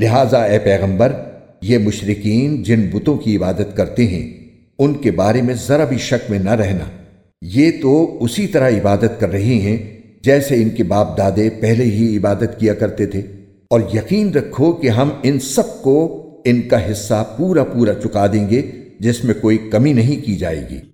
لہٰذا اے پیغمبر، یہ مشرقین جن بتوں کی عبادت کرتے ہیں، ان کے بارے میں ذرا بھی شک میں نہ رہنا۔ یہ تو اسی طرح عبادت کر رہے ہیں جیسے ان کے باپ دادے پہلے ہی عبادت کیا کرتے تھے۔ اور یقین رکھو کہ ہم ان سب کو ان کا حصہ پورا پورا چکا دیں گے، جس میں کوئی کمی نہیں کی جائے گی۔